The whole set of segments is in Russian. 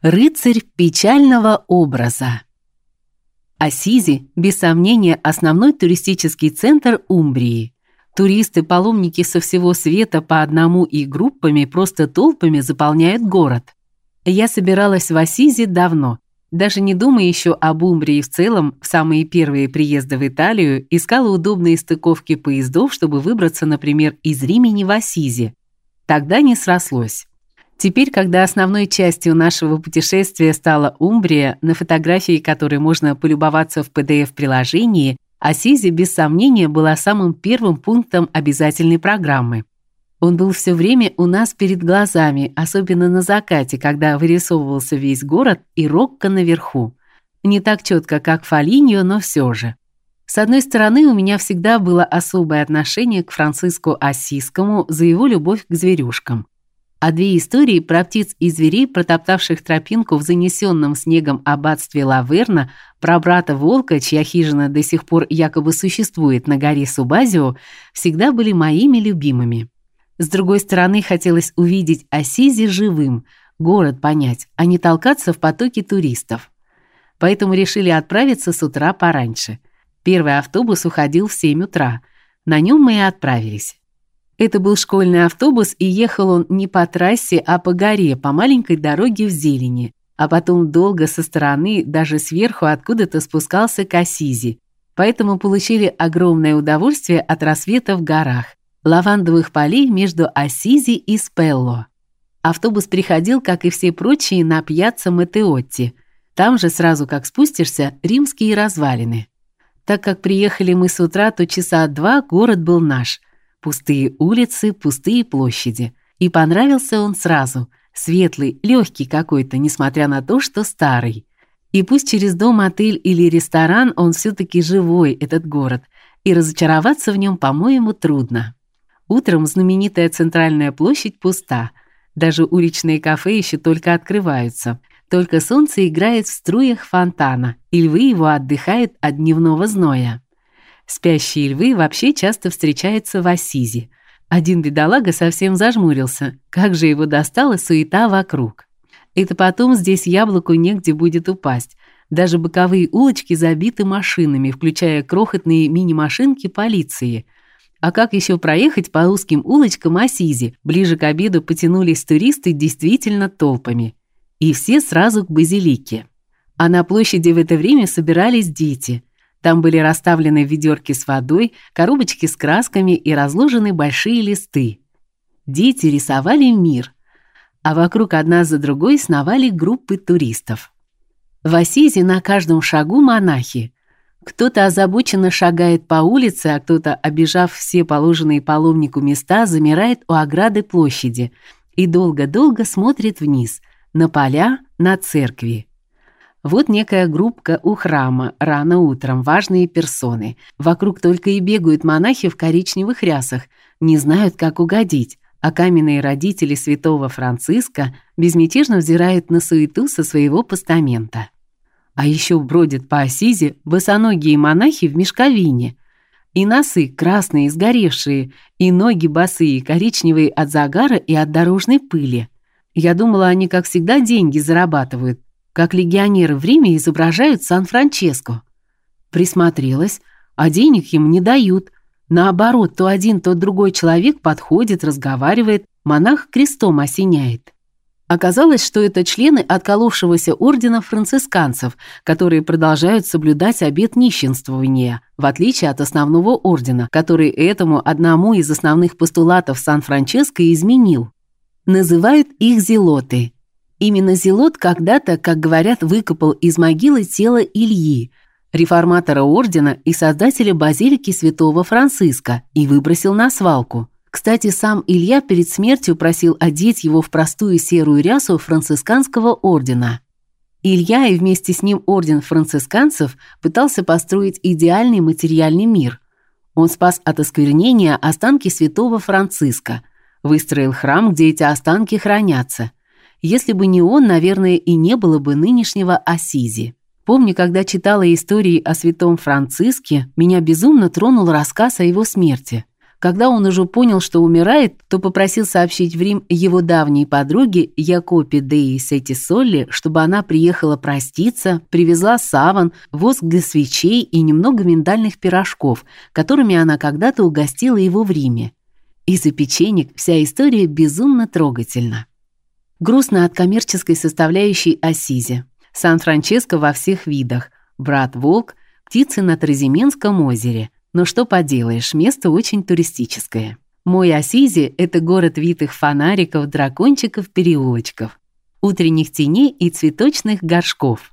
Рыцарь печального образа. Ассизи, без сомнения, основной туристический центр Умбрии. Туристы-паломники со всего света по одному и группами просто толпами заполняют город. Я собиралась в Ассизи давно, даже не думая еще об Умбрии в целом, в самые первые приезды в Италию искала удобные стыковки поездов, чтобы выбраться, например, из Римени в Ассизи. Тогда не срослось. Теперь, когда основной частью нашего путешествия стала Умбрия, на фотографии которой можно полюбоваться в PDF-приложении, Асизи без сомнения была самым первым пунктом обязательной программы. Он был все время у нас перед глазами, особенно на закате, когда вырисовывался весь город и Рокко наверху. Не так четко, как Фолиньо, но все же. С одной стороны, у меня всегда было особое отношение к Франциску Ассизскому за его любовь к зверюшкам а две истории про птиц и зверей, протоптавших тропинку в занесенном снегом аббатстве Лаверна, про брата волка, чья хижина до сих пор якобы существует на горе Субазио, всегда были моими любимыми. С другой стороны, хотелось увидеть Ассизи живым, город понять, а не толкаться в потоке туристов. Поэтому решили отправиться с утра пораньше. Первый автобус уходил в 7 утра. На нем мы и отправились. Это был школьный автобус, и ехал он не по трассе, а по горе, по маленькой дороге в зелени, а потом долго со стороны, даже сверху откуда-то спускался к Асизи. Поэтому получили огромное удовольствие от рассвета в горах, лавандовых полей между Асизи и Спелло. Автобус приходил, как и все прочие, на пьяцца Матеотти. Там же сразу как спустишься, римские развалины. Так как приехали мы с утра, то часа два город был наш – Пустые улицы, пустые площади. И понравился он сразу. Светлый, легкий какой-то, несмотря на то, что старый. И пусть через дом, отель или ресторан он все таки живой этот город, и разочароваться в нем, по-моему, трудно. Утром знаменитая центральная площадь пуста. Даже уличные кафе еще только открываются. Только солнце играет в струях фонтана, и львы его отдыхают от дневного зноя. Спящие львы вообще часто встречаются в Ассизи. Один бедолага совсем зажмурился. Как же его достала суета вокруг. Это потом здесь яблоку негде будет упасть. Даже боковые улочки забиты машинами, включая крохотные мини-машинки полиции. А как еще проехать по узким улочкам Ассизи? Ближе к обеду потянулись туристы действительно толпами. И все сразу к базилике. А на площади в это время собирались дети. Там были расставлены ведерки с водой, коробочки с красками и разложены большие листы. Дети рисовали мир, а вокруг одна за другой сновали группы туристов. В Ассизи на каждом шагу монахи. Кто-то озабоченно шагает по улице, а кто-то, обежав все положенные паломнику места, замирает у ограды площади и долго-долго смотрит вниз, на поля, на церкви. Вот некая группка у храма, рано утром, важные персоны. Вокруг только и бегают монахи в коричневых рясах, не знают, как угодить, а каменные родители святого Франциска безмятежно взирают на суету со своего постамента. А еще бродят по Ассизи босоногие монахи в мешковине. И носы красные, сгоревшие, и ноги босые, коричневые от загара и от дорожной пыли. Я думала, они, как всегда, деньги зарабатывают, как легионеры в Риме изображают Сан-Франческо. Присмотрелась, а денег им не дают. Наоборот, то один, то другой человек подходит, разговаривает, монах крестом осеняет. Оказалось, что это члены отколовшегося ордена францисканцев, которые продолжают соблюдать обет нищенствования, в отличие от основного ордена, который этому одному из основных постулатов Сан-Франческо изменил. Называют их зелоты – Именно Зелот когда-то, как говорят, выкопал из могилы тело Ильи, реформатора ордена и создателя базилики Святого Франциска, и выбросил на свалку. Кстати, сам Илья перед смертью просил одеть его в простую серую рясу францисканского ордена. Илья и вместе с ним орден францисканцев пытался построить идеальный материальный мир. Он спас от осквернения останки святого Франциска, выстроил храм, где эти останки хранятся – если бы не он, наверное, и не было бы нынешнего Ассизи. Помню, когда читала истории о святом Франциске, меня безумно тронул рассказ о его смерти. Когда он уже понял, что умирает, то попросил сообщить в Рим его давней подруге Якопе Деи Сетисолли, чтобы она приехала проститься, привезла саван, воск для свечей и немного миндальных пирожков, которыми она когда-то угостила его в Риме. Из-за печенек вся история безумно трогательна. Грустно от коммерческой составляющей Ассизи. Сан-Франциско во всех видах. Брат-волк, птицы на Тразименском озере – но что поделаешь, место очень туристическое. Мой Асизи это город витых фонариков, дракончиков, переулочков, утренних теней и цветочных горшков.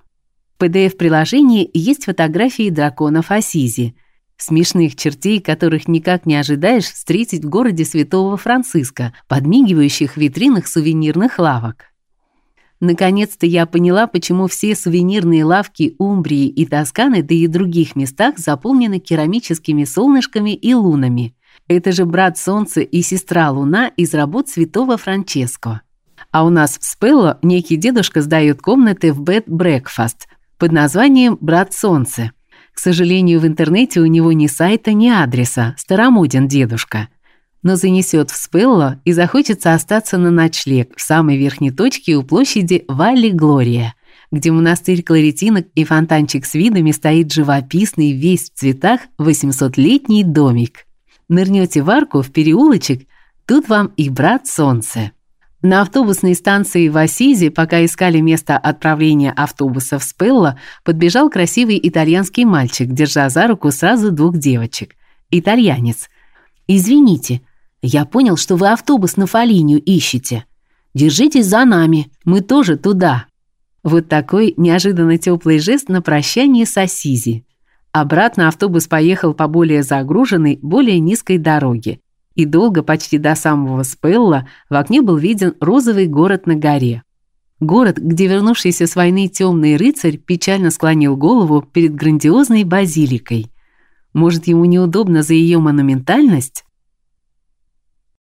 В PDF-приложении есть фотографии драконов Асизи, смешных чертей, которых никак не ожидаешь встретить в городе Святого Франциска, подмигивающих в витринах сувенирных лавок. Наконец-то я поняла, почему все сувенирные лавки Умбрии и Тосканы, да и других местах заполнены керамическими солнышками и лунами. Это же брат Солнце и сестра Луна из работ Святого Франческо. А у нас в Спелло некий дедушка сдаёт комнаты в Bed Breakfast под названием Брат Солнце. К сожалению, в интернете у него ни сайта, ни адреса. Старомоден дедушка но занесет в Спелло и захочется остаться на ночлег в самой верхней точке у площади Валли Глория, где монастырь кларитинок и фонтанчик с видами стоит живописный весь в цветах 800-летний домик. Нырнете в арку в переулочек, тут вам и брат солнце. На автобусной станции в Асизи, пока искали место отправления автобуса в Спелло, подбежал красивый итальянский мальчик, держа за руку сразу двух девочек. Итальянец. Извините, я понял, что вы автобус на Фалинию ищете. Держитесь за нами, мы тоже туда. Вот такой неожиданно теплый жест на прощание с Асизи. Обратно автобус поехал по более загруженной, более низкой дороге. И долго, почти до самого Спелла, в окне был виден розовый город на горе. Город, где вернувшийся с войны темный рыцарь печально склонил голову перед грандиозной базиликой. Может, ему неудобно за ее монументальность?